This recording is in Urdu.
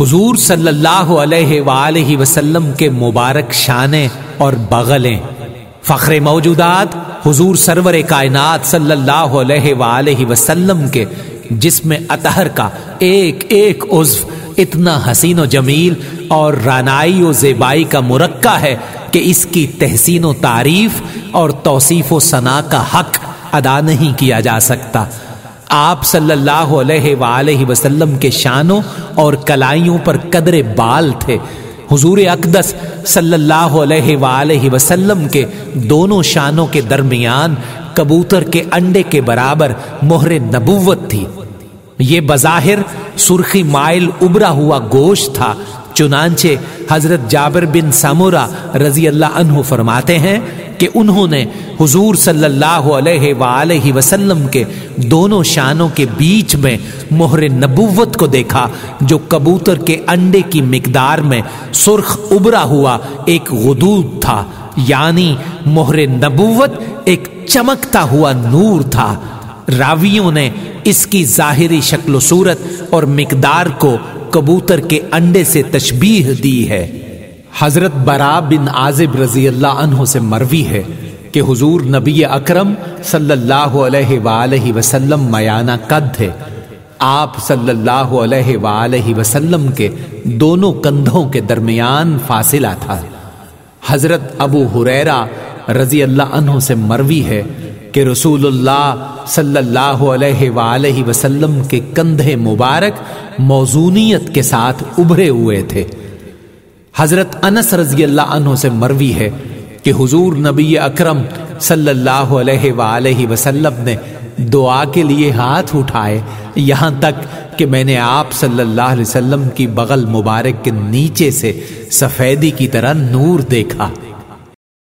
حضور صلی اللہ علیہ وآلہ وسلم کے مبارک شانے اور بغلیں۔ فخر موجودات، حضور سرور کائنات صلی اللہ علیہ وآلہ وسلم کے جسم اطہر کا ایک ایک عضو، اتنا حسین و جمیل اور رانائی و زیبائی کا مرکہ ہے کہ اس کی تحسین و تعریف اور توصیف و ثنا کا حق ادا نہیں کیا جا سکتا۔ آپ صلی اللہ علیہ وآلہ وسلم کے شانوں اور کلائیوں پر قدر بال تھے۔ حضور اقدس صلی اللہ علیہ وآلہ وسلم کے دونوں شانوں کے درمیان کبوتر کے انڈے کے برابر مہر نبوت تھی۔ یہ بظاہر سرخی مائل ابرا ہوا گوشت تھا۔ چنانچہ حضرت جابر بن سامورا رضی اللہ عنہ فرماتے ہیں کہ انہوں نے حضور صلی اللہ علیہ وآلہ وسلم کے دونوں شانوں کے بیچ میں مہر نبوت کو دیکھا، جو کبوتر کے انڈے کی مقدار میں سرخ ابرا ہوا ایک غدود تھا یعنی مہر نبوت ایک چمکتا ہوا نور تھا۔ راویوں نے اس کی ظاہری شکل و صورت اور مقدار کو کبوتر کے انڈے سے تشبیح دی ہے۔ حضرت برا بن عازب رضی اللہ عنہ سے مروی ہے کہ حضور نبی اکرم صلی اللہ علیہ وآلہ وسلم میانہ قد تھے آپ صلی اللہ علیہ وآلہ وسلم کے دونوں کندھوں کے درمیان فاصلہ تھا۔ حضرت ابو حریرہ رضی اللہ عنہ سے مروی ہے کہ رسول اللہ صلی اللہ علیہ وآلہ وسلم کے کندھے مبارک موزونیت کے ساتھ ابھرے ہوئے تھے۔ حضرت انس رضی اللہ عنہ سے مروی ہے کہ حضور نبی اکرم صلی اللہ علیہ وآلہ وسلم نے دعا کے لیے ہاتھ اٹھائے یہاں تک کہ میں نے آپ صلی اللہ علیہ وسلم کی بغل مبارک کے نیچے سے سفیدی کی طرح نور دیکھا۔